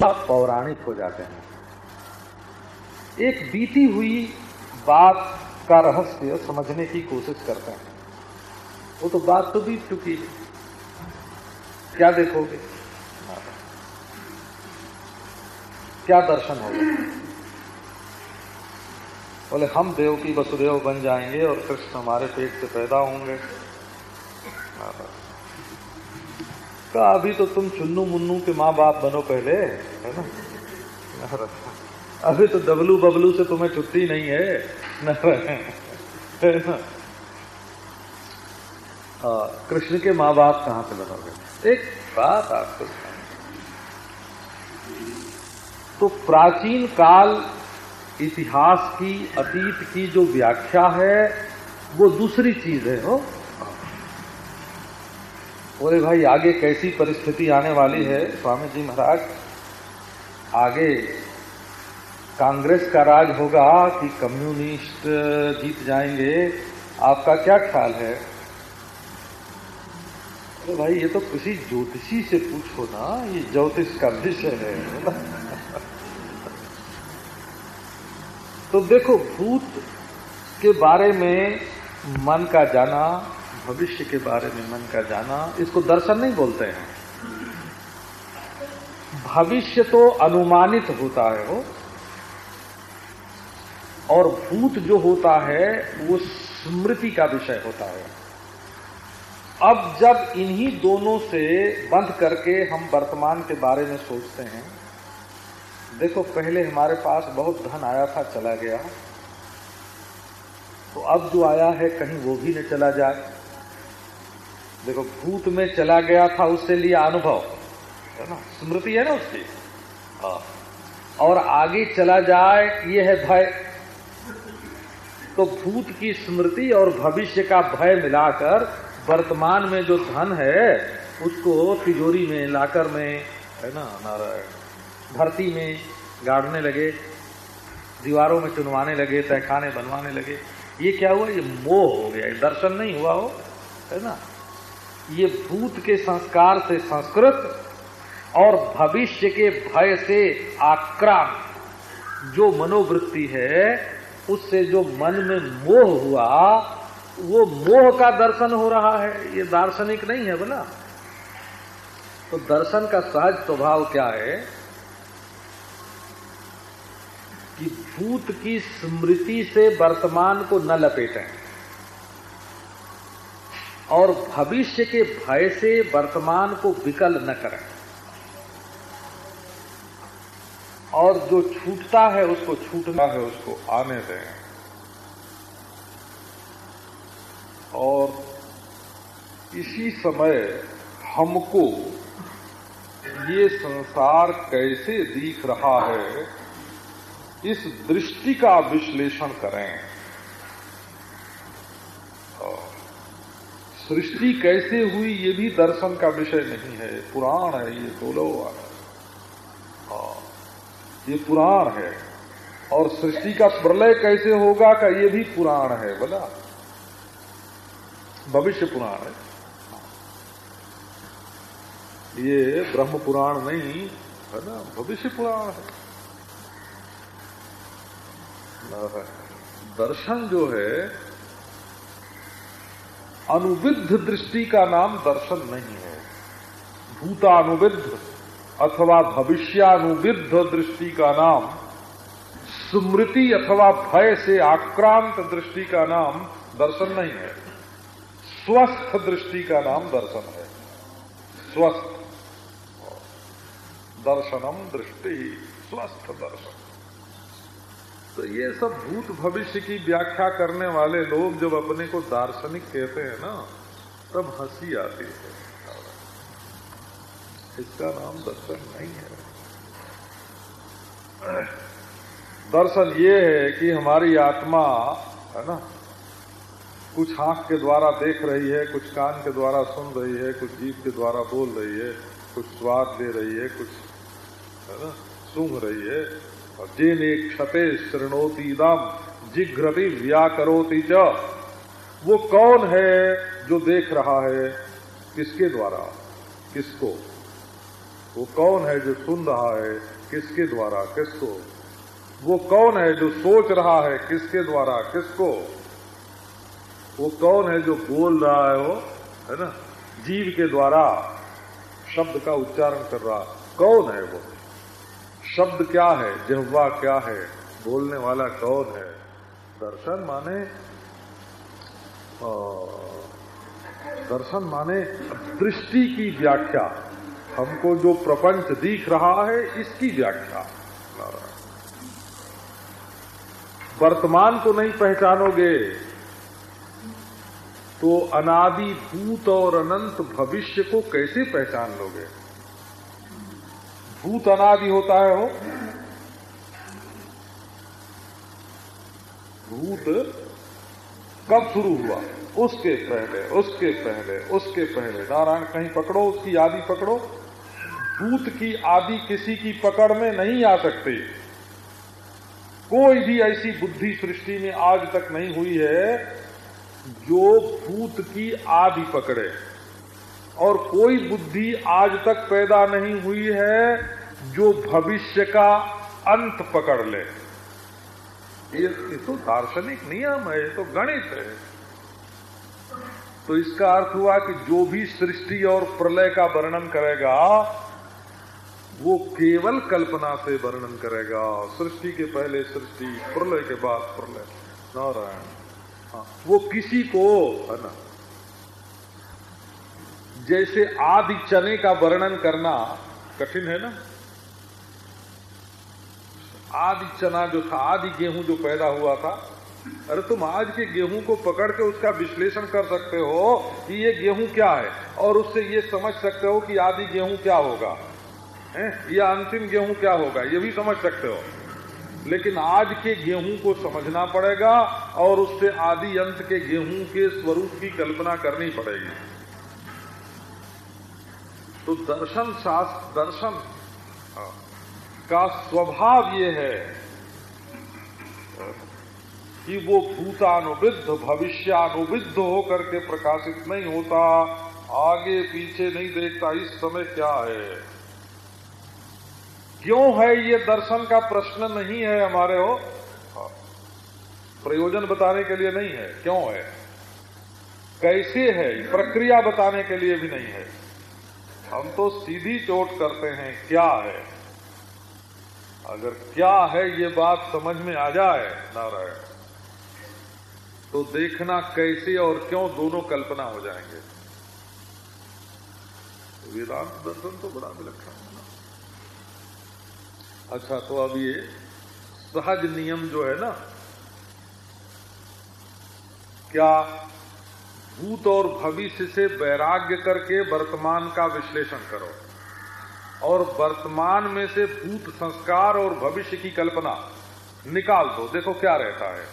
सब पौराणिक हो जाते हैं। एक बीती हुई बात का रहस्य समझने की कोशिश करते हैं। वो तो बात तो बीत चुकी है। क्या देखोगे? क्या दर्शन होगा? बोले, हम देव की वसुदेव बन जाएँगे और कृष्ण हमारे पेट से पैदा होंगे। का अभी तो तुम चुन्नू मुन्नू के माँ बाप बनो पहले, है ना? अभी तो डबलू बबलू से तुम्हें छुट्टी नहीं है, ना? कृष्ण के माँ बाप कहाँ से बनोगे? एक बात आपको तो प्राचीन काल इतिहास की, अतीत की जो व्याख्या है, वो दूसरी चीज़ है, हो? बोले, भाई, आगे कैसी परिस्थिति आने वाली है? स्वामी जी महाराज, आगे कांग्रेस का राज होगा कि कम्युनिस्ट जीत जाएँगे। आपका क्या ख्याल है? तो भाई, ये तो किसी ज्योतिषी से पूछो ना, ये ज्योतिष का विषय है। तो देखो, भूत के बारे में मन का जाना भविष्य के बारे में मन का जाना, इसको दर्शन नहीं बोलते हैं। भविष्य तो अनुमानित होता है वो। और भूत जो होता है, वो स्मृति का विषय होता है। अब जब इन्हीं दोनों से बंद करके हम वर्तमान के बारे में सोचते हैं, देखो, पहले हमारे पास बहुत धन आया था, चला गया। तो अब जो आया है, कहीं वो भी न चला जाए। देखो, भूत में चला गया था, उससे लिया अनुभव। है ना? स्मृति है ना उसकी? हाँ। और आगे चला जाए, ये है भय। तो भूत की स्मृति और भविष्य का भय मिलाकर, वर्तमान में जो धन है, उसको तिजोरी में, लाकर में, है ना, नारायण? धरती में गाड़ने लगे, दीवारों में चुनवाने लगे, तहखाने बनवाने लगे। ये क्या हुआ? ये मोह हो गया। दर्शन नहीं हुआ हो, है ना? ये भूत के संस्कार से संस्कृत और भविष्य के भय से आक्रांत। जो मनोवृत्ति है, उससे जो मन में मोह हुआ, वो मोह का दर्शन हो रहा है। ये दार्शनिक नहीं है बोला। तो दर्शन का सहज स्वभाव क्या है? कि भूत की स्मृति से वर्तमान को न लपेटें। और भविष्य के भय से वर्तमान को विकल न करें। और जो छूटता है, उसको छूटना है, उसको आने दें। और इसी समय हमको ये संसार कैसे दिख रहा है, इस दृष्टि का विश्लेषण करें। सृष्टि कैसे हुई ये भी दर्शन का विषय नहीं है। पुराण है ये बोलो हाँ, ये पुराण है। और सृष्टि का प्रलय कैसे होगा का ये भी पुराण है बोला। भविष्य पुराण है। ये ब्रह्म पुराण नहीं है ना भविष्य पुराण है दर्शन जो है अनुविध दृष्टि का नाम दर्शन नहीं है। भूतानुविध अथवा भविष्यानुविध दृष्टि का नाम, स्मृति अथवा भय से आक्रांत दृष्टि का नाम दर्शन नहीं है। स्वस्थ दृष्टि का नाम दर्शन है। स्वस्थ। दर्शनम दृष्टि, स्वस्थ दर्शन। तो ये सब भूत भविष्य की व्याख्या करने वाले लोग जब अपने को दार्शनिक कहते हैं ना, तब हँसी आती है। इसका नाम दर्शन नहीं है। दर्शन ये है कि हमारी आत्मा, है ना, कुछ आँख के द्वारा देख रही है, कुछ कान के द्वारा सुन रही है, कुछ जीव के द्वारा बोल रही है, कुछ स्वाद ले रही है, कुछ, है ना, सूंघ रही है। जेने क्षते श्रृणोती दम जिघ्रति व्याकरोती च। वो कौन है जो देख रहा है? किसके द्वारा? किसको? वो कौन है जो सुन रहा है? किसके द्वारा? किसको? वो कौन है जो सोच रहा है? किसके द्वारा? किसको? वो कौन है जो बोल रहा है वो? है ना? जीव के द्वारा शब्द का उच्चारण कर रहा। कौन है वो? शब्द क्या है? जहवा क्या है? बोलने वाला कौन है? दर्शन माने दर्शन माने दृष्टि की व्याख्या। हमको जो प्रपंच दिख रहा है, इसकी व्याख्या। वर्तमान को नहीं पहचानोगे तो अनादि भूत और अनंत भविष्य को कैसे पहचान लोगे? भूत अनादि होता है वो। भूत कब शुरू हुआ? उसके पहले उसके पहले उसके पहले। नारायण, कहीं पकड़ो, उसकी आदि पकड़ो। भूत की आदि किसी की पकड़ में नहीं आ सकती। कोई भी ऐसी बुद्धि सृष्टि में आज तक नहीं हुई है जो भूत की आदि पकड़े। और कोई बुद्धि आज तक पैदा नहीं हुई है जो भविष्य का अंत पकड़ ले। ये तो दार्शनिक नियम है, ये तो गणित है। तो इसका अर्थ हुआ कि जो भी सृष्टि और प्रलय का वर्णन करेगा, वो केवल कल्पना से वर्णन करेगा। सृष्टि के पहले सृष्टि, प्रलय के बाद प्रलय। नारायण। हाँ वो किसी को, है ना जैसे आदि चने का वर्णन करना कठिन है ना? आदि चना जो था, आदि गेहूँ जो पैदा हुआ था, अरे तुम आज के गेहूँ को पकड़ के उसका विश्लेषण कर सकते हो कि ये गेहूँ क्या है, और उससे ये समझ सकते हो कि आदि गेहूँ क्या होगा। है? या अंतिम गेहूँ क्या होगा, ये भी समझ सकते हो। लेकिन आज के गेहूँ को समझना पड़ेगा, और उससे आदि अंत के गेहूँ के स्वरूप की कल्पना करनी पड़ेगी। तो दर्शन शास्त्र, दर्शन का स्वभाव ये है कि वो भूतानुविद्ध, भविष्यानुविद्ध होकर के प्रकाशित नहीं होता, आगे पीछे नहीं देखता, इस समय क्या है? क्यों है ये दर्शन का प्रश्न नहीं है हमारे हाँ। प्रयोजन बताने के लिए नहीं है, क्यों है? कैसे है? प्रक्रिया बताने के लिए भी नहीं है। हम तो सीधी चोट करते हैं, क्या है? अगर क्या है, ये बात समझ में आ जाए, नारायण तो देखना कैसे और क्यों दोनों कल्पना हो जाएँगे। वेदांत दर्शन तो बड़ा विलक्षण है अच्छा तो अब ये सहज नियम जो है ना, क्या भूत और भविष्य से वैराग्य करके वर्तमान का विश्लेषण करो। और वर्तमान में से भूत संस्कार और भविष्य की कल्पना निकाल दो। देखो क्या रहता है।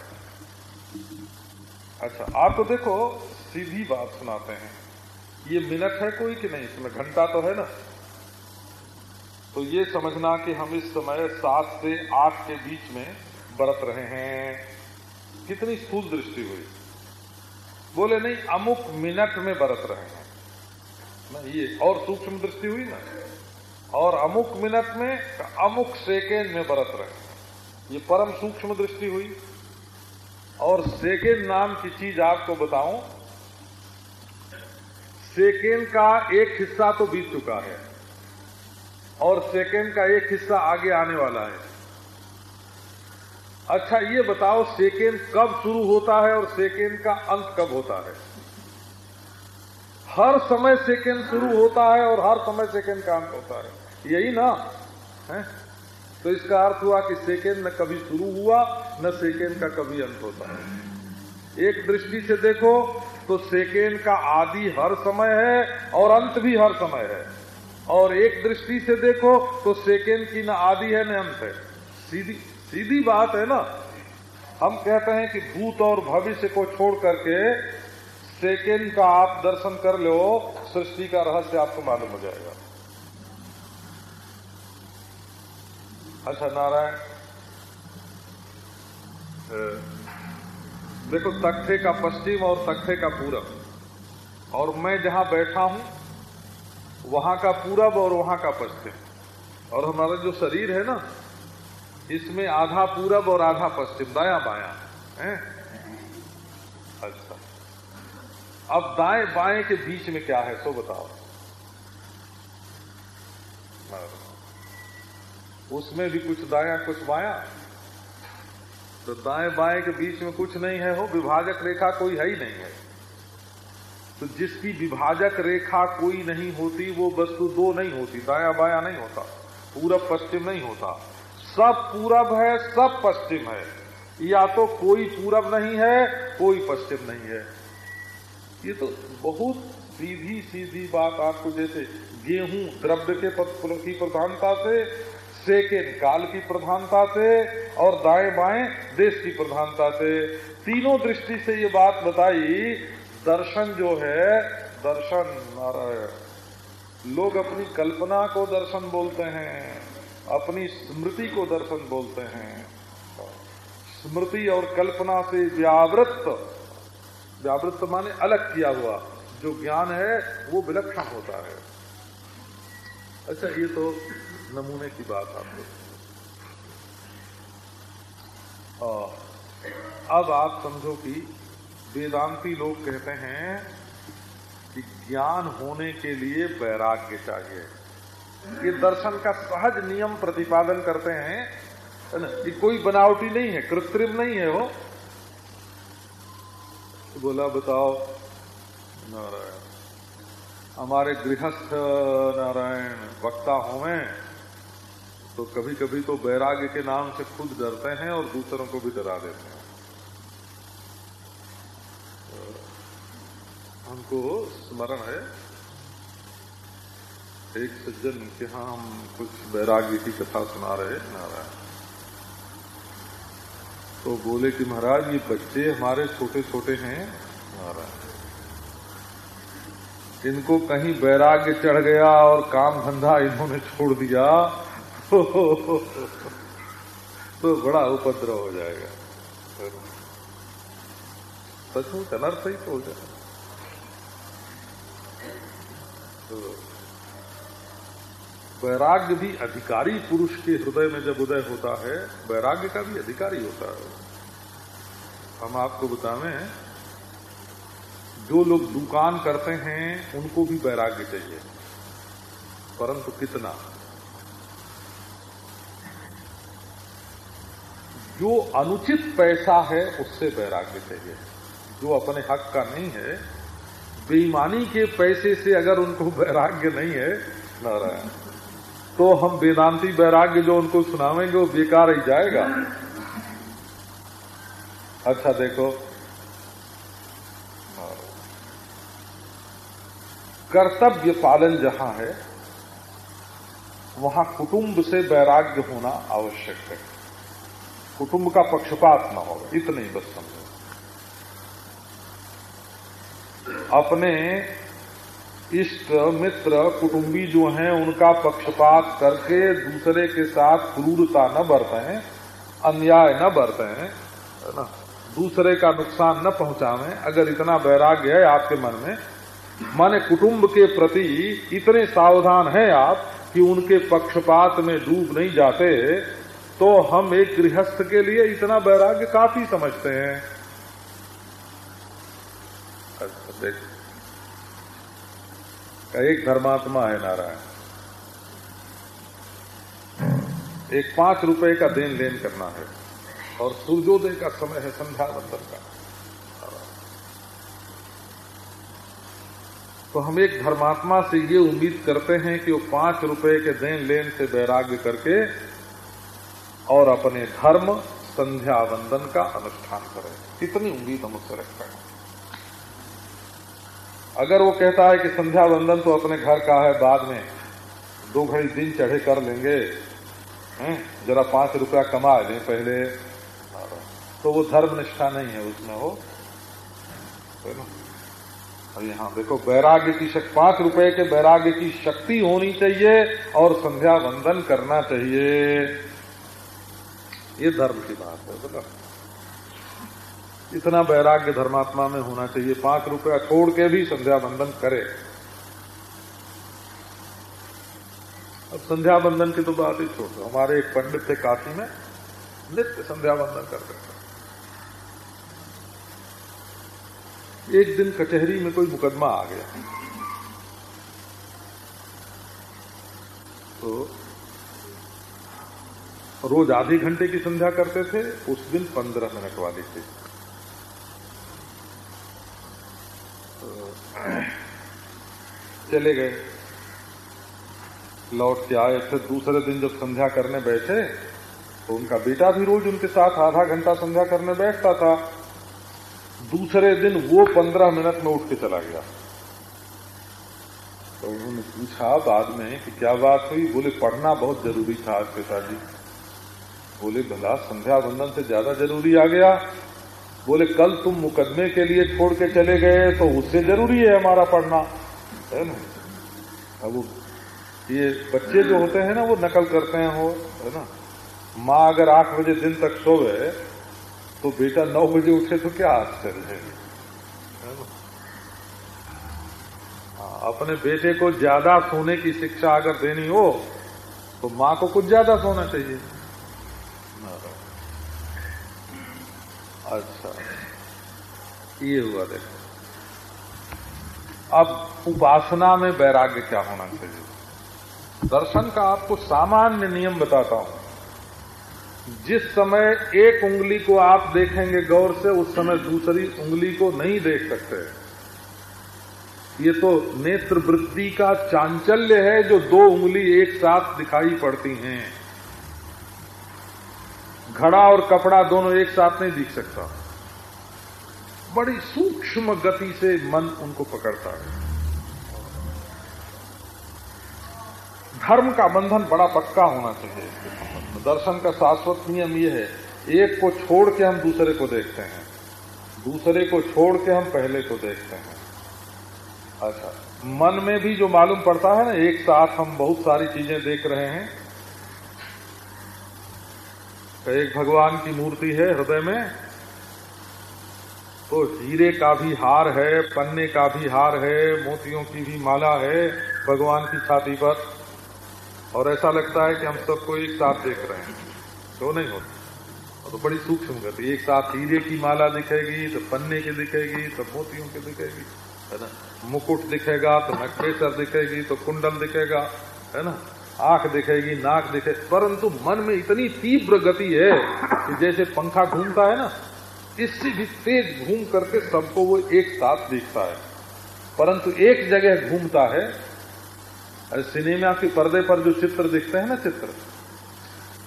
अच्छा आप तो देखो, सीधी बात सुनाते हैं। ये मिनट है कोई कि नहीं? इसमें घंटा तो है ना। तो ये समझना कि हम इस समय सात से आठ के बीच में बरत रहे हैं। कितनी स्थूल दृष्टि हुई। बोले, नहीं, अमुक मिनट में बरत रहे हैं। ना, ये और सूक्ष्म दृष्टि हुई ना? और अमुक मिनट में, अमुक सेकेंड में बरत रहे हैं। ये परम सूक्ष्म दृष्टि हुई। और सेकेंड नाम की चीज़ आपको बताऊँ, सेकेंड का एक हिस्सा तो बीत चुका है, और सेकेंड का एक हिस्सा आगे आने वाला है। अच्छा ये बताओ, सेकेंड कब शुरू होता है और सेकेंड का अंत कब होता है? हर समय सेकेंड शुरू होता है और हर समय सेकेंड का अंत होता है। यही ना? है? तो इसका अर्थ हुआ कि सेकेंड न कभी शुरू हुआ, न सेकेंड का कभी अंत होता है। एक दृष्टि से देखो तो सेकेंड का आदि हर समय है और अंत भी हर समय है। और एक दृष्टि से देखो तो सेकेंड की न आदि है, न अंत है। सीधी सीधी बात है ना? हम कहते हैं कि भूत और भविष्य को छोड़ करके सेकेंड का आप दर्शन कर लो, सृष्टि का रहस्य आपको मालूम हो जाएगा। अच्छा नारायण देखो, तख्ते का पश्चिम और तख्ते का पूरब। और मैं जहाँ बैठा हूँ, वहाँ का पूरब और वहाँ का पश्चिम। और हमारा जो शरीर है ना इसमें आधा पूरब और आधा पश्चिम, दाया बाया, है? अच्छा। अब दाएँ बाएँ के बीच में क्या है, सो बताओ। उसमें भी कुछ दाया, कुछ बाया? तो दाएँ बाएँ के बीच में कुछ नहीं है, हो? विभाजक रेखा कोई है ही नहीं है। तो जिसकी विभाजक रेखा कोई नहीं होती, वो वस्तु दो नहीं होती, दाया बाया नहीं होता, पूरब पश्चिम नहीं होता। सब पूरब है, सब पश्चिम है। या तो कोई पूरब नहीं है, कोई पश्चिम नहीं है। ये तो बहुत सीधी सीधी बात आपको जैसे गेहूँ द्रव्य के की प्रधानता से सेकेंड काल की प्रधानता से, और दाएँ बाएँ देश की प्रधानता से। तीनों दृष्टि से ये बात बताई, दर्शन जो है, दर्शन नारायण। लोग अपनी कल्पना को दर्शन बोलते हैं। अपनी स्मृति को दर्शन बोलते हैं। स्मृति और कल्पना से व्यावृत्त व्यावृत्त माने अलग किया हुआ, जो ज्ञान है, वो विलक्षण होता है। अच्छा ये तो नमूने की बात आपको। अब आप समझो कि वेदांती लोग कहते हैं कि ज्ञान होने के लिए वैराग्य चाहिए। ये दर्शन का सहज नियम प्रतिपादन करते हैं ना? ये कोई बनावटी नहीं है, कृत्रिम नहीं है वो। बोला, बताओ, नारायण, हमारे गृहस्थ नारायण वक्ता होवे तो कभी कभी तो बैराग्य के नाम से खुद डरते हैं और दूसरों को भी डरा देते हैं। हमको स्मरण है एक सज्जन के यहाँ हम कुछ वैराग्य की कथा सुना रहे नारायण। तो बोले कि महाराज ये बच्चे हमारे छोटे छोटे हैं नारायण। इनको कहीं वैराग्य चढ़ गया और काम धंधा इन्होंने छोड़ दिया तो, तो बड़ा उपद्रव हो जाएगा। सचमुच अनर्थ ही तो हो जाएगा। तो वैराग्य भी अधिकारी पुरुष के हृदय में जब उदय होता है, वैराग्य का भी अधिकारी होता है। हम आपको बतावें, जो लोग दुकान करते हैं, उनको भी वैराग्य चाहिए। परंतु कितना? जो अनुचित पैसा है, उससे वैराग्य चाहिए। जो अपने हक का नहीं है, बेईमानी के पैसे से अगर उनको वैराग्य नहीं है, नारायण। तो हम वेदांती वैराग्य जो उनको सुनावेंगे, वो बेकार ही जाएगा। अच्छा देखो। कर्तव्य पालन जहाँ है, वहाँ कुटुंब से वैराग्य होना आवश्यक है। कुटुंब का पक्षपात न हो, इतने ही बस समझो। अपने इष्ट मित्र कुटुंबी जो हैं, उनका पक्षपात करके दूसरे के साथ क्रूरता न बरतें, अन्याय न बरतें, है ना? दूसरे का नुकसान न पहुंचावें, अगर इतना वैराग्य है आपके मन में। माने कुटुंब के प्रति इतने सावधान हैं आप कि उनके पक्षपात में डूब नहीं जाते तो हम एक गृहस्थ के लिए इतना वैराग्य काफ़ी समझते हैं। अच्छा देख। एक धर्मात्मा है नारायण। एक पाँच रुपए का देन लेन करना है और सूर्योदय का समय है संध्या बंदन का। तो हम एक धर्मात्मा से ये उम्मीद करते हैं कि वो पाँच रुपए के देन लेन से वैराग्य करके और अपने धर्म संध्या वंदन का अनुष्ठान करें। कितनी उम्मीद हम उससे रखते हैं अगर वो कहता है कि संध्या वंदन तो अपने घर का है बाद में, दो घड़ी दिन चढ़े कर लेंगे, हैं? जरा पाँच रुपया कमा लें पहले। तो वो धर्म निष्ठा नहीं है उसमें, हो? अरे हाँ देखो, वैराग्य की शक्ति, पाँच रुपए के वैराग्य की शक्ति होनी चाहिए और संध्या वंदन करना चाहिए। ये धर्म की बात है बोला इतना वैराग्य धर्मात्मा में होना चाहिए। पाँच रुपया छोड़ के भी संध्या बंधन करे। अब संध्या बंदन की तो बात ही छोड़। दो हमारे एक पंडित थे काशी में, नित्य संध्या बंदन करते थे एक दिन कचहरी में कोई मुकदमा आ गया। तो रोज आधे घंटे की संध्या करते थे, उस दिन पंद्रह मिनट वाली थी। चले गए। लौट के आए फिर दूसरे दिन जब संध्या करने बैठे तो उनका बेटा भी रोज उनके साथ आधा घंटा संध्या करने बैठता था। दूसरे दिन वो पंद्रह मिनट में उठ के चला गया। तो उन्होंने पूछा बाद में कि क्या बात हुई? बोले, पढ़ना बहुत ज़रूरी था आज पिताजी। बोले, भला संध्या बंधन से ज़्यादा ज़रूरी आ गया। बोले कल तुम मुकदमे के लिए छोड़ के चले गए तो उससे ज़रूरी है हमारा पढ़ना। है ना? अब ये बच्चे जो होते हैं ना वो नकल करते हैं हो है ना? माँ अगर आठ बजे दिन तक सोवे तो बेटा नौ बजे उठे तो क्या आश्चर्य है? हाँ, अपने बेटे को ज़्यादा सोने की शिक्षा अगर देनी हो तो माँ को कुछ ज़्यादा सोना चाहिए। अच्छा। ये हुआ देखो। अब उपासना में वैराग्य क्या होना चाहिए? दर्शन का आपको सामान्य नियम बताता हूँ। जिस समय एक उंगली को आप देखेंगे गौर से, उस समय दूसरी उंगली को नहीं देख सकते। ये तो नेत्र वृद्धि का चांचल्य है जो दो उंगली एक साथ दिखाई पड़ती हैं। घड़ा और कपड़ा दोनों एक साथ नहीं दिख सकता। बड़ी सूक्ष्म गति से मन उनको पकड़ता है। धर्म का बंधन बड़ा पक्का होना चाहिए। इसके संबंध में दर्शन का शाश्वत नियम यह है, एक को छोड़ के हम दूसरे को देखते हैं। दूसरे को छोड़ के हम पहले को देखते हैं। अच्छा मन में भी जो मालूम पड़ता है ना, एक साथ हम बहुत सारी चीज़ें देख रहे हैं एक भगवान की मूर्ति है हृदय में। तो हीरे का भी हार है, पन्ने का भी हार है, मोतियों की भी माला है भगवान की छाती पर। और ऐसा लगता है कि हम सबको एक साथ देख रहे हैं। तो नहीं होता? तो बड़ी सूक्ष्म गति एक साथ हीरे की माला दिखेगी तो पन्ने की दिखेगी तो मोतियों की दिखेगी, है ना? मुकुट दिखेगा तो नक्केसर दिखेगी तो कुंडल दिखेगा, है ना? आँख दिखेगी, नाक दिखे, परंतु मन में इतनी तीव्र गति है कि जैसे पंखा घूमता है ना, इससे भी तेज घूम करके सबको वो एक साथ दिखता है। परंतु एक जगह घूमता है, सिनेमा के पर्दे पर जो चित्र दिखते हैं ना चित्र,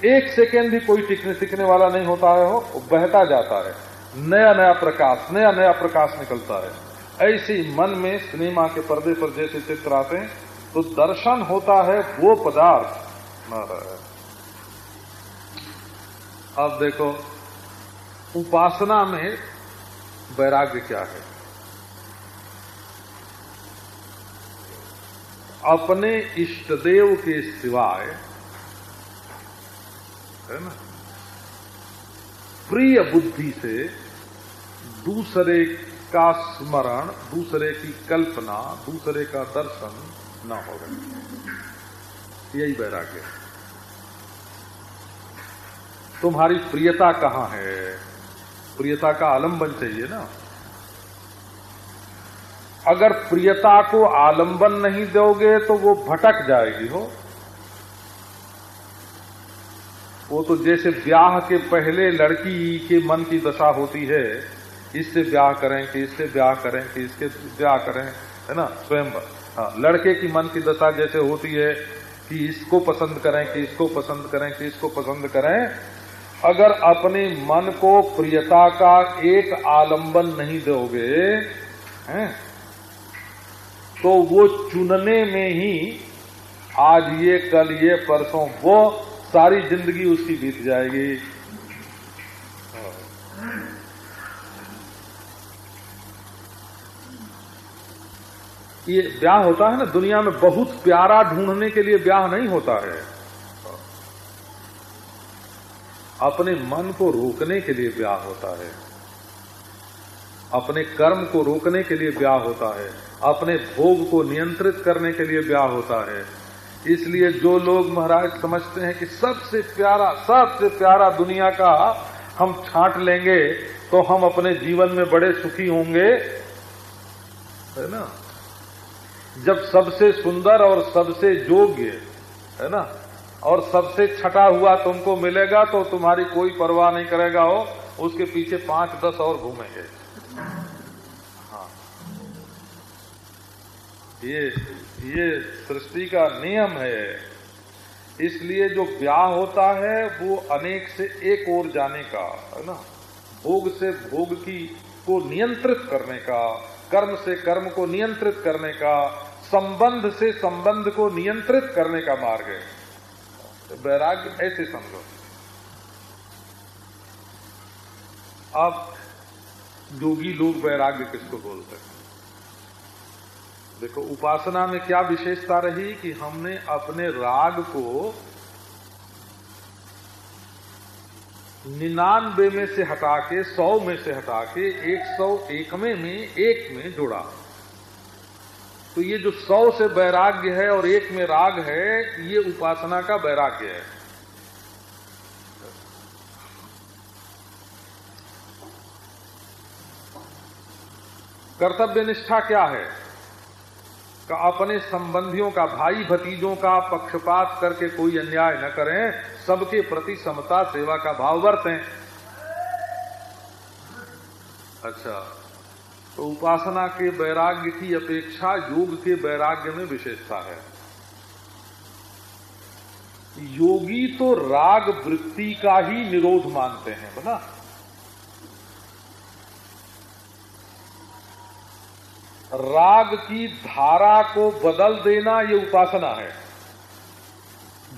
एक सेकेंड भी कोई टिकने टिकने वाला नहीं होता है, वो बहता जाता है। नया नया प्रकाश नया नया प्रकाश निकलता है। ऐसे मन में सिनेमा के पर्दे पर जैसे चित्र आते हैं तो दर्शन होता है वो पदार्थ। अब देखो, उपासना में वैराग्य क्या है? अपने इष्टदेव के सिवाय, है ना? प्रिय बुद्धि से दूसरे का स्मरण, दूसरे की कल्पना, दूसरे का दर्शन न हो यही वैराग्य तुम्हारी प्रियता कहाँ है? प्रियता का आलंबन चाहिए ना। अगर प्रियता को आलंबन नहीं दोगे तो वो भटक जाएगी, हो। वो तो जैसे ब्याह के पहले लड़की के मन की दशा होती है, इससे ब्याह करें कि इससे ब्याह करें कि इसके ब्याह करें, है ना, स्वयं हाँ लड़के की मन की दशा जैसे होती है कि इसको पसंद करें, कि इसको पसंद करें, कि इसको पसंद करें, अगर अपने मन को प्रियता का एक आलंबन नहीं दोगे, हैं तो वो चुनने में ही आज ये, कल ये, परसों वो सारी ज़िंदगी उसकी बीत जाएगी। ये ब्याह होता है ना, दुनिया में बहुत प्यारा ढूँढने के लिए ब्याह नहीं होता है। अपने मन को रोकने के लिए ब्याह होता है। अपने कर्म को रोकने के लिए ब्याह होता है। अपने भोग को नियंत्रित करने के लिए ब्याह होता है। इसलिए जो लोग महाराज समझते हैं कि सबसे प्यारा सबसे प्यारा दुनिया का हम छांट लेंगे तो हम अपने जीवन में बड़े सुखी होंगे। है ना? जब सबसे सुंदर और सबसे योग्य, है ना? और सबसे छटा हुआ तुमको मिलेगा तो तुम्हारी कोई परवाह नहीं करेगा, हो। उसके पीछे पाँच दस और घूमेंगे। हाँ। ये ये सृष्टि का नियम है। इसलिए जो ब्याह होता है, वो अनेक से एक ओर जाने का, है ना? भोग से भोग की को नियंत्रित करने का, कर्म से कर्म को नियंत्रित करने का संबंध से संबंध को नियंत्रित करने का मार्ग है। वैराग्य ऐसे समझो। अब योगी लोग वैराग्य किसको बोलते हैं? देखो, उपासना में क्या विशेषता रही कि हमने अपने राग को निन्यानवे में से हटा के, सौ में से हटा के, एक सौ एकमे में, एक में जोड़ा। तो ये जो सौ से वैराग्य है और एक में राग है, ये उपासना का वैराग्य है। कर्तव्य निष्ठा क्या है? का अपने संबंधियों का, भाई भतीजों का पक्षपात करके कोई अन्याय न करें, सबके प्रति समता, सेवा का भाव बरतें। अच्छा। तो उपासना के वैराग्य की अपेक्षा योग के वैराग्य में विशेषता है। योगी तो राग वृत्ति का ही निरोध मानते हैं बना राग की धारा को बदल देना ये उपासना है।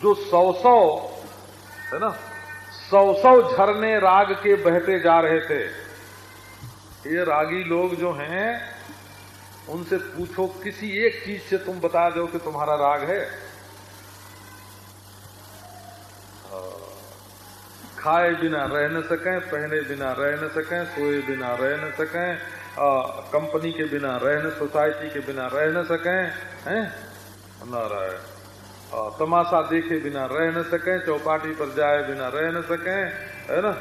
जो सौ सौ है ना? सौ सौ झरने राग के बहते जा रहे थे ये रागी लोग जो हैं, उनसे पूछो, किसी एक चीज़ से तुम बता दो कि तुम्हारा राग है। खाए बिना रह न सकें, पहने बिना रह न सकें, सोए बिना रह न सकें कंपनी के बिना रह न, सोसाइटी के बिना रह न सकें, हैं? न रहे तमाशा देखे बिना रह न सकें, चौपाटी पर जाए बिना रह न सकें, है ना?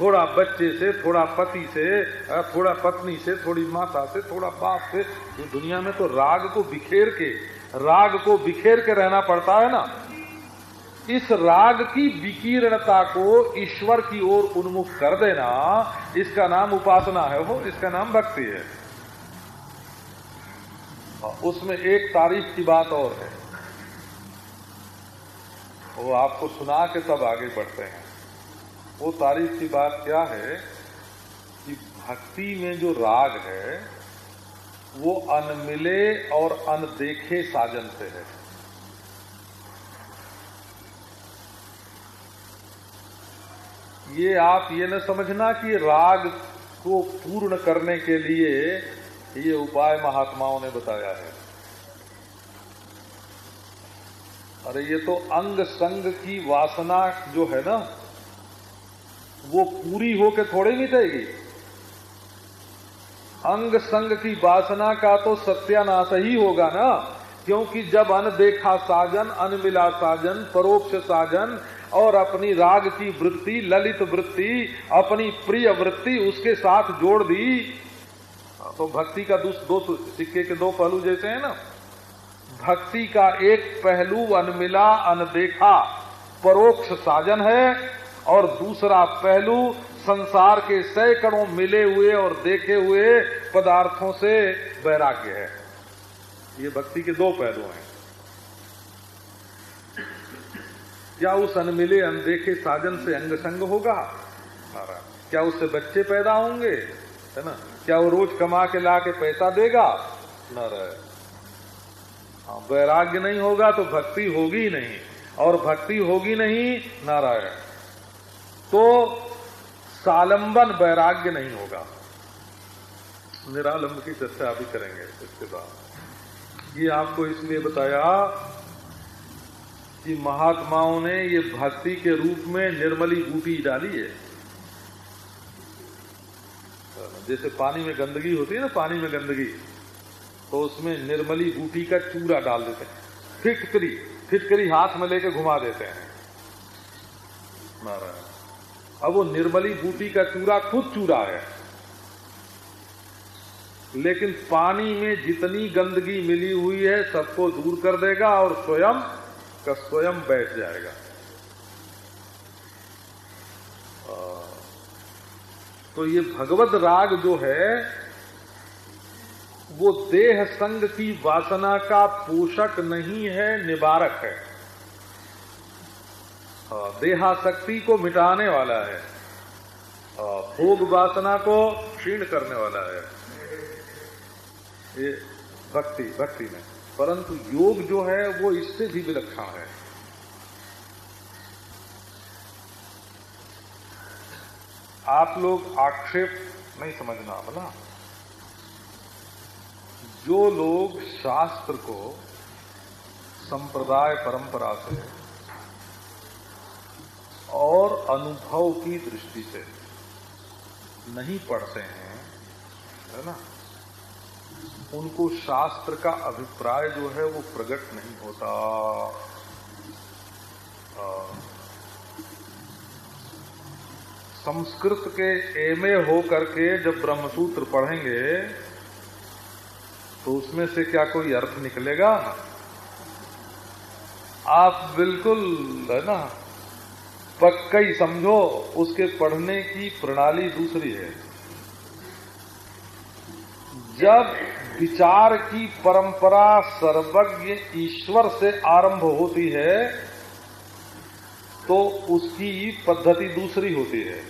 थोड़ा बच्चे से, थोड़ा पति से थोड़ा पत्नी से, थोड़ी माता से, थोड़ा बाप से तो दुनिया में तो राग को बिखेर के, राग को बिखेर के रहना पड़ता है ना। इस राग की विकीर्णता को ईश्वर की ओर उन्मुख कर देना, इसका नाम उपासना है वो, इसका नाम भक्ति है। उसमें एक तारीफ़ की बात और है। वो आपको सुना के तब आगे बढ़ते हैं। वो तारीफ़ की बात क्या है कि भक्ति में जो राग है, वो अनमिले और अनदेखे साजन से है। ये आप ये न समझना कि राग को पूर्ण करने के लिए ये उपाय महात्माओं ने बताया है। अरे, ये तो अंग संग की वासना जो है ना वो पूरी होके थोड़े मिटेगी अंग संग की वासना का तो सत्यानाश ही होगा ना क्योंकि जब अनदेखा साजन अनमिला साजन परोक्ष साजन और अपनी राग की वृत्ति ललित वृत्ति अपनी प्रिय वृत्ति उसके साथ जोड़ दी तो भक्ति का दो, दो सिक्के के दो पहलू जैसे हैं ना। भक्ति का एक पहलू अनमिला अनदेखा परोक्ष साजन है और दूसरा पहलू, संसार के सैकड़ों मिले हुए और देखे हुए पदार्थों से वैराग्य है। ये भक्ति के दो पहलू हैं। क्या उस अनमिले अनदेखे साजन से अंग संग होगा क्या उससे बच्चे पैदा होंगे? है ना? क्या वो रोज कमा के ला के पैसा देगा? न हाँ वैराग्य नहीं होगा तो भक्ति होगी नहीं। और भक्ति होगी नहीं, नारायण। तो सालंबन वैराग्य नहीं होगा। निरालंब की चर्चा अभी करेंगे इसके बाद। ये आपको इसलिए बताया कि महात्माओं ने ये भक्ति के रूप में निर्मली बूटी डाली है। जैसे पानी में गंदगी होती है ना, पानी में गंदगी तो उसमें निर्मली बूटी का चूरा डाल देते हैं। फिटकरी फिटकरी हाथ में लेके घुमा देते हैं। नारायण। अब वो निर्मली बूटी का चूरा खुद चूरा है। लेकिन पानी में जितनी गंदगी मिली हुई है, सबको दूर कर देगा और स्वयं का स्वयं बैठ जाएगा। तो ये भगवत राग जो है, वो देह संग की वासना का पोषक नहीं है, निवारक है। देहाशक्ति को मिटाने वाला है। भोग वासना को क्षीण करने वाला है। ये भक्ति भक्ति में। परंतु योग जो है, वो इससे भी विलक्षण है। आप लोग आक्षेप नहीं समझना बोला जो लोग शास्त्र को, संप्रदाय परंपरा से और अनुभव की दृष्टि से नहीं पढ़ते हैं, है ना? उनको शास्त्र का अभिप्राय जो है वो प्रकट नहीं होता। संस्कृत के एमए हो करके जब ब्रह्मसूत्र पढ़ेंगे तो उसमें से क्या कोई अर्थ निकलेगा? आप बिल्कुल, है ना? पक्का ही समझो, उसके पढ़ने की प्रणाली दूसरी है। जब विचार की परंपरा सर्वज्ञ ईश्वर से आरंभ होती है तो उसकी पद्धति दूसरी होती है।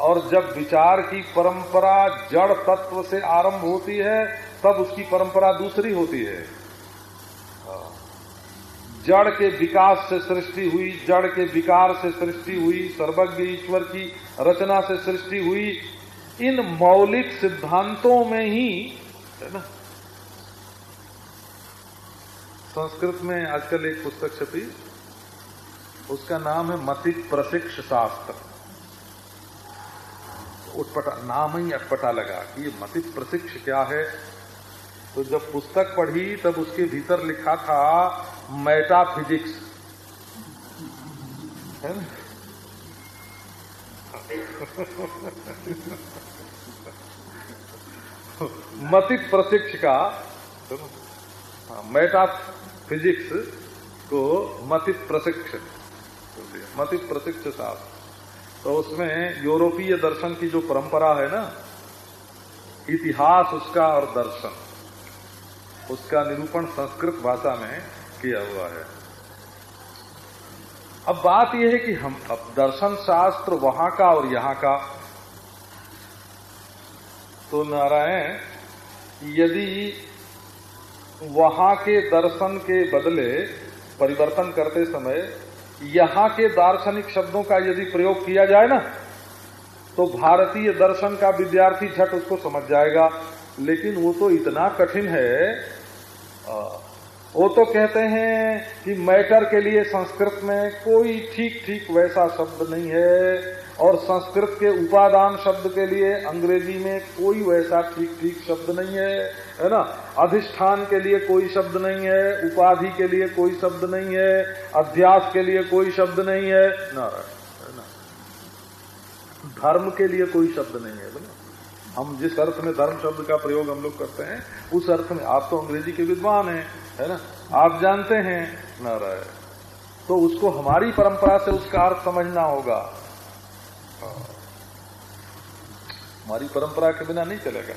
और जब विचार की परंपरा जड़ तत्व से आरंभ होती है, तब उसकी परंपरा दूसरी होती है। जड़ के विकास से सृष्टि हुई, जड़ के विकार से सृष्टि हुई, सर्वज्ञ ईश्वर की रचना से सृष्टि हुई। इन मौलिक सिद्धांतों में ही, है ना? संस्कृत में आजकल एक पुस्तक छपी, उसका नाम है मतिक प्रशिक्ष शास्त्र। उठपटा नाम ही अटपटा लगा कि ये मतिक प्रशिक्ष क्या है? तो जब पुस्तक पढ़ी, तब उसके भीतर लिखा था मैटाफिजिक्स। है प्रशिक्ष का मेटा फिजिक्स को मतित प्रशिक्ष मतित प्रशिक्ष साहब तो उसमें यूरोपीय दर्शन की जो परंपरा है ना, इतिहास उसका और दर्शन। उसका निरूपण संस्कृत भाषा में किया हुआ है। अब बात यह है कि हम, अब दर्शन शास्त्र वहाँ का और यहाँ का। तो नारायण, यदि वहाँ के दर्शन के बदले परिवर्तन करते समय यहाँ के दार्शनिक शब्दों का यदि प्रयोग किया जाए ना तो भारतीय दर्शन का विद्यार्थी झट उसको समझ जाएगा। लेकिन वो तो इतना कठिन है वो तो कहते हैं कि मैटर के लिए संस्कृत में कोई ठीक ठीक वैसा शब्द नहीं है, और संस्कृत के उपादान शब्द के लिए अंग्रेज़ी में कोई वैसा ठीक ठीक शब्द नहीं है है ना? अधिष्ठान के लिए कोई शब्द नहीं है, उपाधि के लिए कोई शब्द नहीं है, अध्यास के लिए कोई शब्द नहीं है, ना धर्म के लिए कोई शब्द नहीं है बोला हम जिस अर्थ में धर्म शब्द का प्रयोग हम लोग करते हैं, उस अर्थ में, आप तो अंग्रेज़ी के विद्वान हैं, है ना? आप जानते हैं, नारायण। तो उसको हमारी परंपरा से उसका अर्थ समझना होगा। हमारी परंपरा के बिना नहीं चलेगा।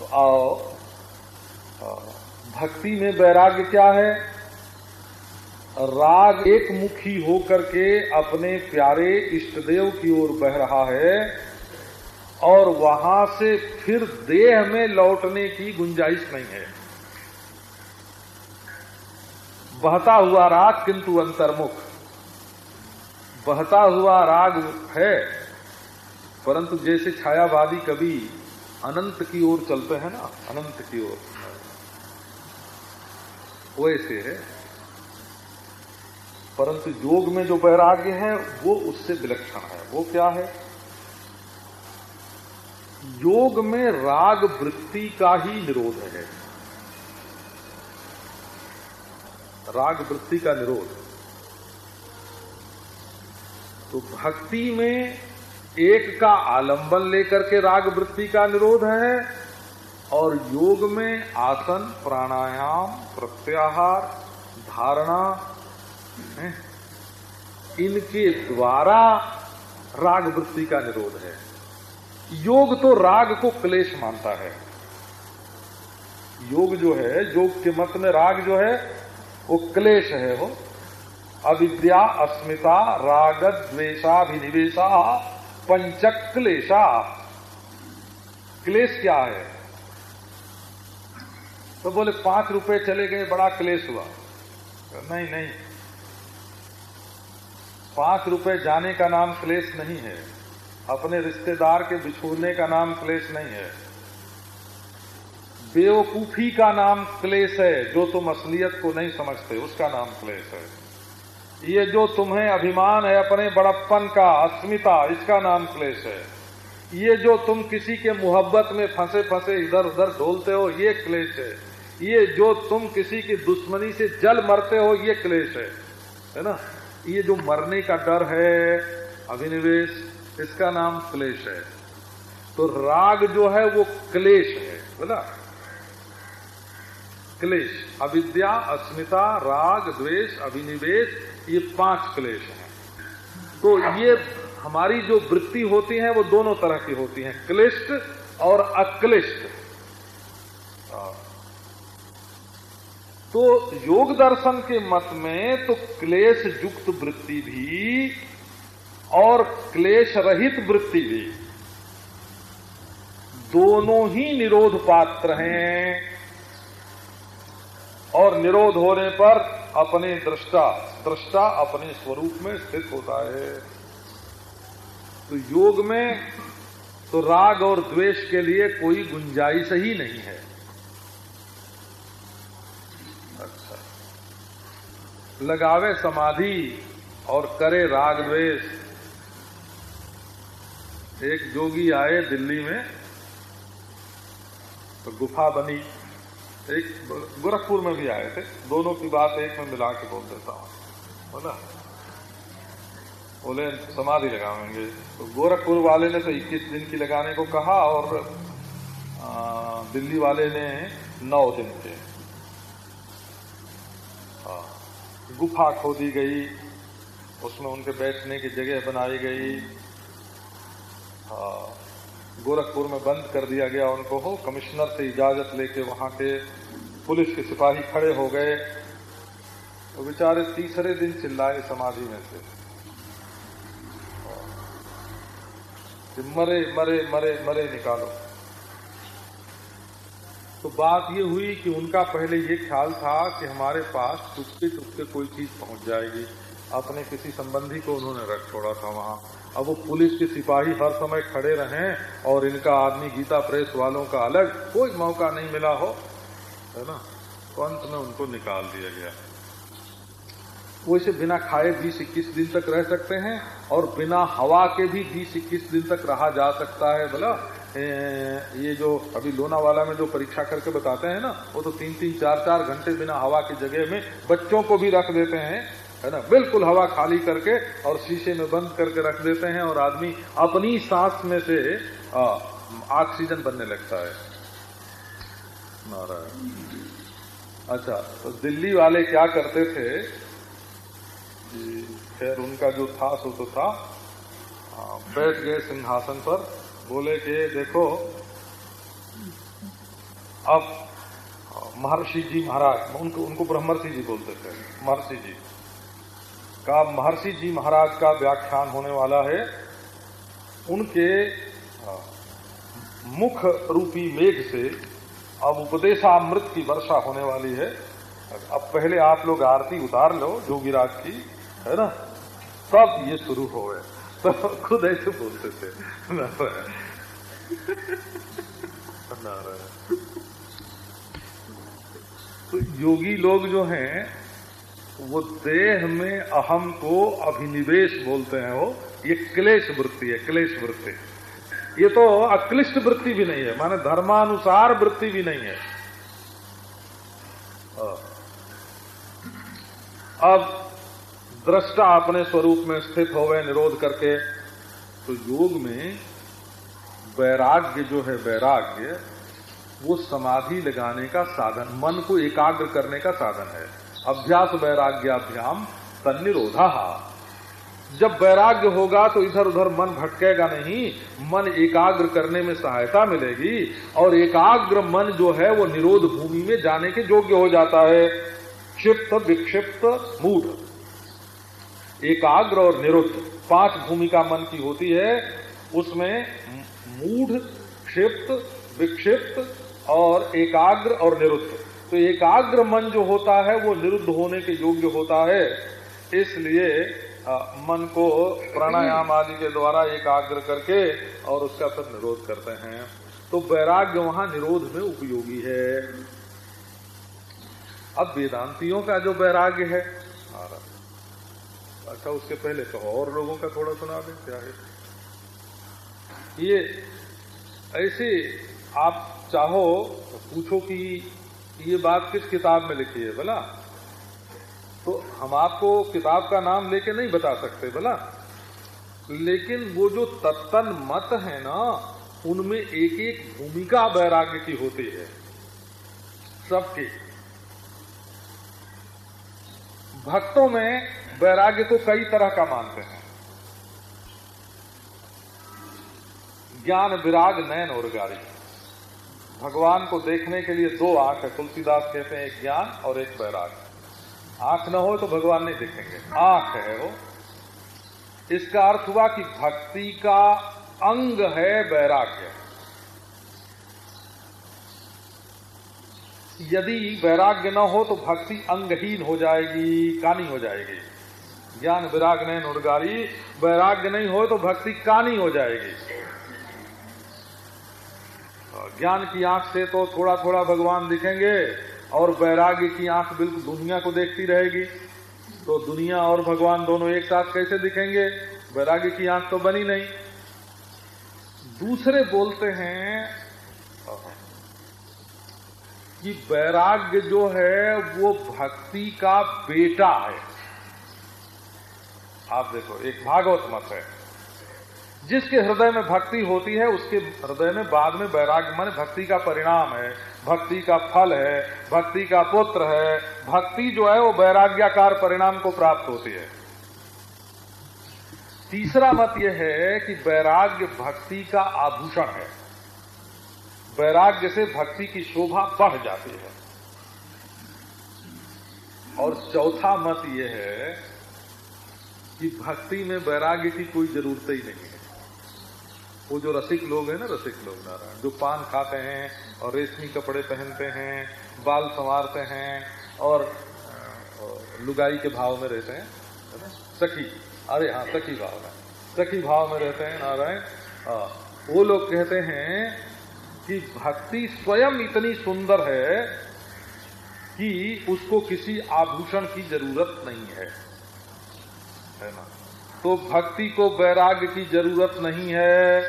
तो आओ। भक्ति में वैराग्य क्या है? राग एक मुखी होकर के अपने प्यारे इष्टदेव की ओर बह रहा है। और वहाँ से फिर देह में लौटने की गुंजाइश नहीं है। बहता हुआ राग किंतु अंतर्मुख। बहता हुआ राग है, परंतु जैसे छायावादी कवि अनंत की ओर चलते हैं ना, अनंत की ओर। वो ऐसे है। परंतु योग में जो वैराग्य है, वो उससे विलक्षण है। वो क्या है? योग में राग वृत्ति का ही निरोध है। राग वृत्ति का निरोध। तो भक्ति में एक का आलंबन लेकर के राग वृत्ति का निरोध है और योग में आसन, प्राणायाम, प्रत्याहार, धारणा इनके द्वारा राग वृत्ति का निरोध है। योग तो राग को क्लेश मानता है। योग जो है, योग के मत में राग जो है, वो क्लेश है, वो अविद्या अस्मिता, राग द्वेशाभिनिवेशा पंचक क्लेशा क्लेश क्या है? तो बोले, पाँच रुपए चले गए, बड़ा क्लेश हुआ। नहीं नहीं। पाँच रुपए जाने का नाम क्लेश नहीं है। अपने रिश्तेदार के बिछोड़ने का नाम क्लेश नहीं है। बेवकूफ़ी का नाम क्लेश है, जो तुम असलियत को नहीं समझते, उसका नाम क्लेश है। ये जो तुम्हें अभिमान है, अपने बड़प्पन का, अस्मिता, इसका नाम क्लेश है। ये जो तुम किसी के मोहब्बत में फंसे फंसे इधर उधर ढोलते हो, ये क्लेश है। ये जो तुम किसी की दुश्मनी से जल मरते हो, ये क्लेश है। है ना? ये जो मरने का डर है, अभिनिवेश इसका नाम क्लेश है। तो राग जो है वो क्लेश है, बोला? क्लेश, अविद्या, अस्मिता, राग, द्वेष, अभिनिवेश, ये पाँच क्लेश हैं। तो ये हमारी जो वृत्ति होती है, वो दोनों तरह की होती है। क्लिष्ट और अक्लिष्ट। तो योग दर्शन के मत में तो क्लेश युक्त वृत्ति भी और क्लेश रहित वृत्ति भी। दोनों ही निरोध पात्र हैं और निरोध होने पर अपने दृष्टा दृष्टा अपने स्वरूप में स्थित होता है। तो योग में तो राग और द्वेष के लिए कोई गुंजाइश ही नहीं है। अच्छा। लगावे समाधि और करे राग द्वेष। एक जोगी आए दिल्ली में तो गुफा बनी। एक गोरखपुर में भी आए थे। दोनों की बात एक में मिला के बोल देता हूँ। बोला बोले, समाधि लगाएँगे। तो गोरखपुर वाले ने तो 21 दिन की लगाने को कहा और दिल्ली वाले ने नौ दिन के। गुफा खोदी गई। उसमें उनके बैठने की जगह बनाई गई। गोरखपुर में बंद कर दिया गया उनको। हो, कमिश्नर से इजाज़त लेके वहाँ के पुलिस के सिपाही खड़े हो गए। तो बेचारे तीसरे दिन चिल्लाए समाधि में से। कि मरे मरे मरे मरे निकालो। तो बात ये हुई कि उनका पहले ये ख्याल था कि हमारे पास चुपके चुपके कोई चीज़ पहुँच जाएगी। अपने किसी संबंधी को उन्होंने रख छोड़ा था वहाँ। अब वो पुलिस के सिपाही हर समय खड़े रहे और इनका आदमी गीता प्रेस वालों का अलग कोई मौका नहीं मिला हो, है ना? तो अंत में उनको निकाल दिया गया। वो इसे बिना खाए बीस इक्कीस दिन तक रह सकते हैं और बिना हवा के भी बीस इक्कीस दिन तक रहा जा सकता है, बोला? ये जो अभी लोनावाला में जो परीक्षा करके बताते हैं ना, वो तो तीन तीन चार चार घंटे बिना हवा की जगह में बच्चों को भी रख देते हैं। है ना? बिल्कुल हवा खाली करके और शीशे में बंद करके रख देते हैं और आदमी अपनी सांस में से ऑक्सीजन बनने लगता है। अच्छा तो दिल्ली वाले क्या करते थे? खैर उनका जो था, सो तो था। बैठ गए सिंहासन पर, बोले कि देखो, अब महर्षि जी महाराज, उनको उनको ब्रह्मर्षि जी बोलते थे, महर्षि जी। का महर्षि जी महाराज का व्याख्यान होने वाला है। उनके मुख रूपी मेघ से अब उपदेशामृत की वर्षा होने वाली है। अब पहले आप लोग आरती उतार लो, जोगीराज की, है ना? तब ये शुरू हो गए तो खुद ऐसे बोलते थे। तो योगी लोग जो हैं वो देह में अहम को अभिनिवेश बोलते हैं वो। ये क्लेश वृत्ति है, क्लेश वृत्ति। ये तो अक्लिष्ट वृत्ति भी नहीं है, माने धर्मानुसार वृत्ति भी नहीं है। अब दृष्टा अपने स्वरूप में स्थित हो गए निरोध करके तो योग में वैराग्य जो है, वैराग्य, वो समाधि लगाने का साधन, मन को एकाग्र करने का साधन है। अभ्यास वैराग्याभ्याम तन्निरोधा जब वैराग्य होगा तो इधर उधर मन भटकेगा नहीं, मन एकाग्र करने में सहायता मिलेगी और एकाग्र मन जो है वो निरोध भूमि में जाने के योग्य हो जाता है। क्षिप्त, विक्षिप्त, मूढ़। एकाग्र और निरुद्ध, पाँच भूमिका मन की होती है, उसमें मूढ़, क्षिप्त, विक्षिप्त और एकाग्र और निरुद्ध। तो एकाग्र मन जो होता है, वो निरुद्ध होने के योग्य होता है। इसलिए मन को प्राणायाम आदि के द्वारा एकाग्र करके और उसका फिर निरोध करते हैं। तो वैराग्य वहाँ निरोध में उपयोगी है। अब वेदांतियों का जो वैराग्य है अच्छा उसके पहले तो और लोगों का थोड़ा सुना दें, क्या है? ये, ऐसे आप चाहो तो पूछो कि ये बात किस किताब में लिखी है बोला तो हम आपको किताब का नाम लेके नहीं बता सकते बोला लेकिन वो जो तत्तन मत है ना, उनमें एक एक भूमिका वैराग्य की होती है। सबकी। भक्तों में वैराग्य को कई तरह का मानते हैं। ज्ञान विराग नयन और गाड़ी भगवान को देखने के लिए दो आँख है, तुलसीदास कहते हैं एक ज्ञान और एक वैराग आँख न हो तो भगवान नहीं देखेंगे। आँख है वो। इसका अर्थ हुआ कि भक्ति का अंग है वैराग्य। यदि वैराग्य न हो तो भक्ति अंगहीन हो जाएगी, कानी हो जाएगी। ज्ञान विराग नयन उड़गारी, वैराग्य नहीं हो तो भक्ति कानी हो जाएगी। ज्ञान की आँख से तो थोड़ा थोड़ा भगवान दिखेंगे और वैराग्य की आँख बिल्कुल दुनिया को देखती रहेगी। तो दुनिया और भगवान दोनों एक साथ कैसे दिखेंगे? वैराग्य की आँख तो बनी नहीं। दूसरे बोलते हैं कि वैराग्य जो है, वो भक्ति का बेटा है। आप देखो, एक भागवत मत है। जिसके हृदय में भक्ति होती है, उसके हृदय में बाद में वैराग्य मन भक्ति का परिणाम है। भक्ति का फल है, भक्ति का पुत्र है। भक्ति जो है, वो वैराग्याकार परिणाम को प्राप्त होती है। तीसरा मत यह है कि वैराग्य भक्ति का आभूषण है। वैराग्य से भक्ति की शोभा बढ़ जाती है। और चौथा मत यह है कि भक्ति में वैराग्य की कोई ज़रूरत ही नहीं। है वो जो रसिक लोग हैं ना, रसिक लोग नारायण, जो पान खाते हैं और रेशमी कपड़े पहनते हैं, बाल संवारते हैं और लुगाई के भाव में रहते हैं सखी, अरे हाँ सखी भाव में, सखी भाव में रहते हैं नारायण। वो लोग कहते हैं कि भक्ति स्वयं इतनी सुंदर है कि उसको किसी आभूषण की ज़रूरत नहीं है। है ना? तो भक्ति को वैराग्य की ज़रूरत नहीं है।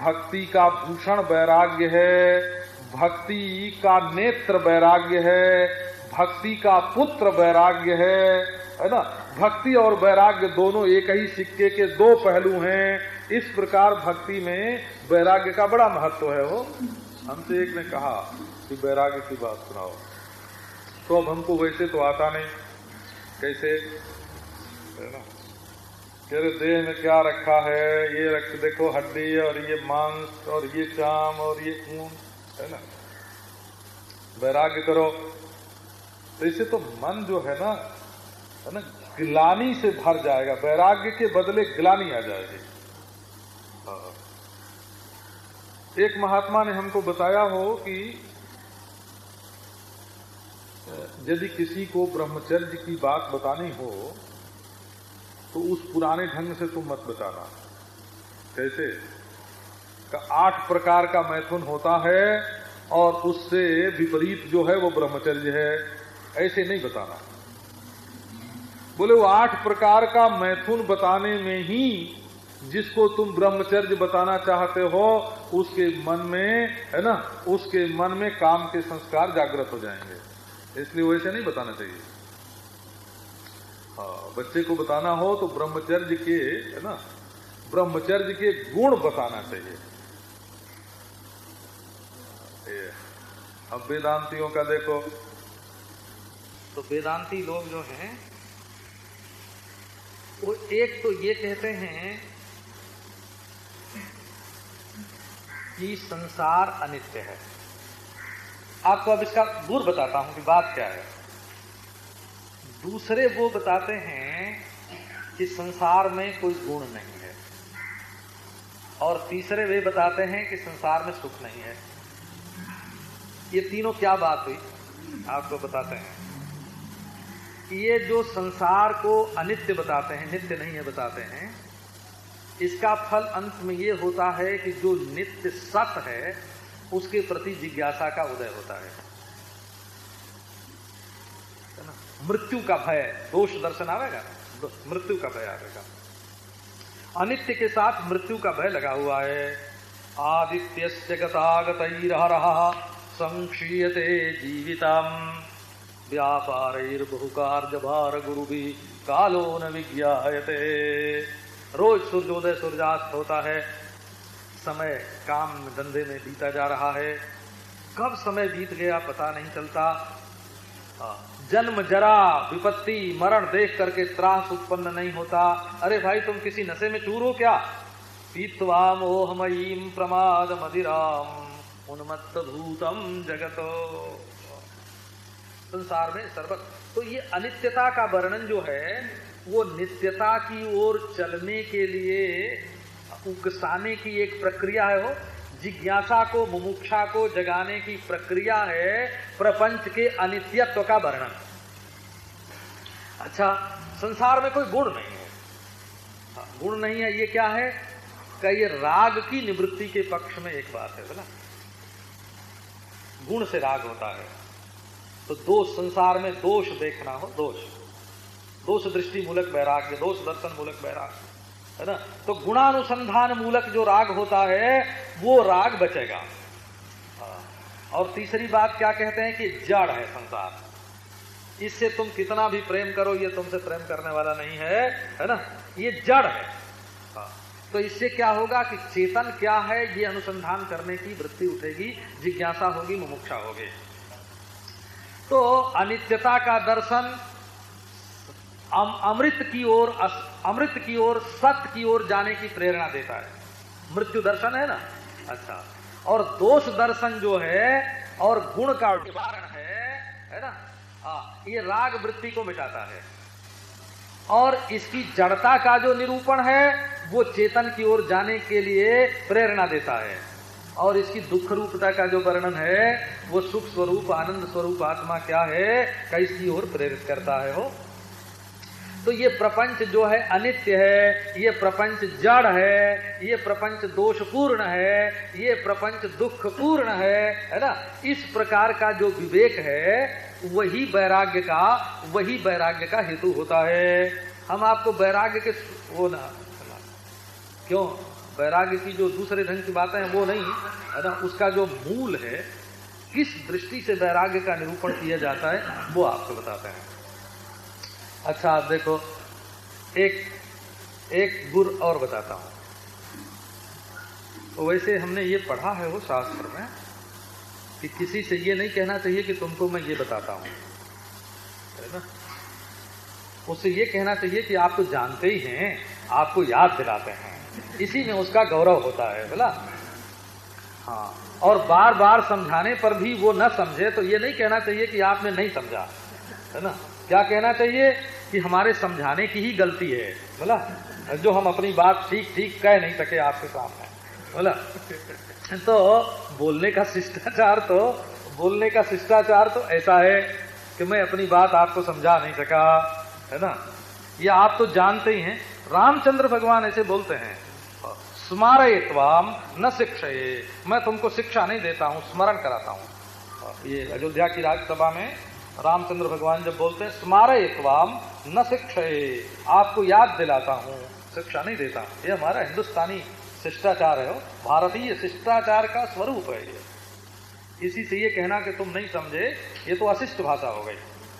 भक्ति का भूषण वैराग्य है। भक्ति का नेत्र वैराग्य है। भक्ति का पुत्र वैराग्य है। है ना? भक्ति और वैराग्य दोनों एक ही सिक्के के दो पहलू हैं। इस प्रकार भक्ति में वैराग्य का बड़ा महत्व है वो। हमसे एक ने कहा कि वैराग्य की बात सुनाओ। तो अब हमको वैसे तो आता नहीं। कैसे? है ना? तेरे देह में क्या रखा है? ये रख, देखो, हड्डी और ये मांस और ये चाम और ये खून है ना? वैराग्य करो। तो इसे तो मन जो है ना है ना, गिलानी से भर जाएगा। वैराग्य के बदले गिलानी आ जाएगी। हाँ। एक महात्मा ने हमको बताया हो कि, यदि किसी को ब्रह्मचर्य की बात बतानी हो तो उस पुराने ढंग से तुम मत बताना कैसे? आठ प्रकार का मैथुन होता है और उससे विपरीत जो है वो ब्रह्मचर्य है। ऐसे नहीं बताना। बोले, वो आठ प्रकार का मैथुन बताने में ही जिसको तुम ब्रह्मचर्य बताना चाहते हो, उसके मन में, है ना, उसके मन में काम के संस्कार जागृत हो जाएँगे। इसलिए वैसे नहीं बताना चाहिए। हाँ बच्चे को बताना हो तो ब्रह्मचर्य के, है ना? ब्रह्मचर्य के गुण बताना चाहिए। अब वेदांतियों का देखो। तो वेदांती लोग जो हैं, वो एक तो ये कहते हैं कि संसार अनित्य है। आपको अब इसका दूर बताता हूँ कि बात क्या है। दूसरे वो बताते हैं कि संसार में कोई गुण नहीं है। और तीसरे वे बताते हैं कि संसार में सुख नहीं है। ये तीनों क्या बात हुई? आपको बताते हैं। ये जो संसार को अनित्य बताते हैं, नित्य नहीं है बताते हैं, इसका फल अंत में ये होता है कि जो नित्य सत है, उसके प्रति जिज्ञासा का उदय होता है ना मृत्यु का भय दोष दर्शन आवेगा? मृत्यु का भय आवेगा। अनित्य के साथ मृत्यु का भय लगा हुआ है। आदित्य से गतागत संक्षीयते जीवितम। बहुकार्य भार गुरु भी कालो न विज्ञाते रोज सूर्योदय सूर्यास्त होता है। समय काम धंधे में बीता जा रहा है। कब समय बीत गया पता नहीं चलता। जन्म जरा, विपत्ति, मरण देख करके त्रास उत्पन्न नहीं होता। अरे भाई, तुम किसी नशे में चूर हो क्या? पीतवा मोहमयीम प्रमाद मदिराम उन्मत्त भूतम जगतो। संसार में सर्वत तो ये अनित्यता का वर्णन जो है, वो नित्यता की ओर चलने के लिए उकसाने की एक प्रक्रिया है वो। जिज्ञासा को मुमुक्षा को जगाने की प्रक्रिया है प्रपंच के अनित्यत्व का वर्णन। अच्छा संसार में कोई गुण नहीं है। हाँ, गुण नहीं है ये क्या है? कई राग की निवृत्ति के पक्ष में एक बात है बोला। गुण से राग होता है। तो दोष संसार में दोष देखना हो दोष। दोष दृष्टि मूलक वैराग्य दोष दर्शन मूलक वैराग्य। है ना? तो गुणानुसंधान मूलक जो राग होता है, वो राग बचेगा। हाँ। और तीसरी बात क्या कहते हैं कि जड़ है संसार। इससे तुम कितना भी प्रेम करो, ये तुमसे प्रेम करने वाला नहीं है है ना? ये जड़ है। हाँ। तो इससे क्या होगा कि चेतन क्या है, ये अनुसंधान करने की वृत्ति उठेगी, जिज्ञासा होगी, मुमुक्षा होगी। तो अनित्यता का दर्शन अमृत की ओर अमृत की ओर, सत्य की ओर जाने की प्रेरणा देता है। मृत्यु दर्शन है ना? अच्छा। और दोष दर्शन जो है, और गुण का निवारण है है ना? हाँ ये राग वृत्ति को मिटाता है। और इसकी जड़ता का जो निरूपण है, वो चेतन की ओर जाने के लिए प्रेरणा देता है। और इसकी दुख रूपता का जो वर्णन है, वो सुख स्वरूप, आनंद स्वरूप आत्मा क्या है, कैसी ओर प्रेरित करता है वो तो ये प्रपंच जो है अनित्य है, ये प्रपंच जड़ है, ये प्रपंच दोषपूर्ण है, ये प्रपंच दुख पूर्ण है है ना? इस प्रकार का जो विवेक है, वही वैराग्य का, वही वैराग्य का हेतु होता है। हम आपको वैराग्य के वो ना, क्यों? वैराग्य की जो दूसरे ढंग की बातें हैं, वो नहीं, है ना? उसका जो मूल है, किस दृष्टि से वैराग्य का निरूपण किया जाता है, वो आपको बताते हैं। अच्छा आप देखो, एक एक गुर और बताता हूँ। तो वैसे हमने ये पढ़ा है वो शास्त्र में कि किसी से ये नहीं कहना चाहिए कि तुमको मैं ये बताता हूँ। है ना? उससे ये कहना चाहिए कि आप तो जानते ही हैं, आपको याद दिलाते हैं। इसी में उसका गौरव होता है बोला हाँ और बार बार समझाने पर भी वो न समझे तो ये नहीं कहना चाहिए कि आपने नहीं समझा, है ना? क्या कहना चाहिए? कि हमारे समझाने की ही गलती है। बोला? जो हम अपनी बात ठीक ठीक कह नहीं सके आपके सामने। बोला? तो बोलने का शिष्टाचार तो बोलने का शिष्टाचार तो ऐसा है कि मैं अपनी बात आपको समझा नहीं सका, है ना? ये आप तो जानते ही हैं। रामचंद्र भगवान ऐसे बोलते हैं, स्मारयत्वाम न शिक्षये। मैं तुमको शिक्षा नहीं देता हूँ, स्मरण कराता हूँ। ये अयोध्या की राज्यसभा में रामचंद्र भगवान जब बोलते हैं, स्मारयत्वाम न शिक्षे आपको याद दिलाता हूँ, शिक्षा नहीं देता ये हमारा हिंदुस्तानी शिष्टाचार है भारतीय शिष्टाचार का स्वरूप है ये। इसी से ये कहना कि तुम नहीं समझे, ये तो अशिष्ट भाषा हो गई।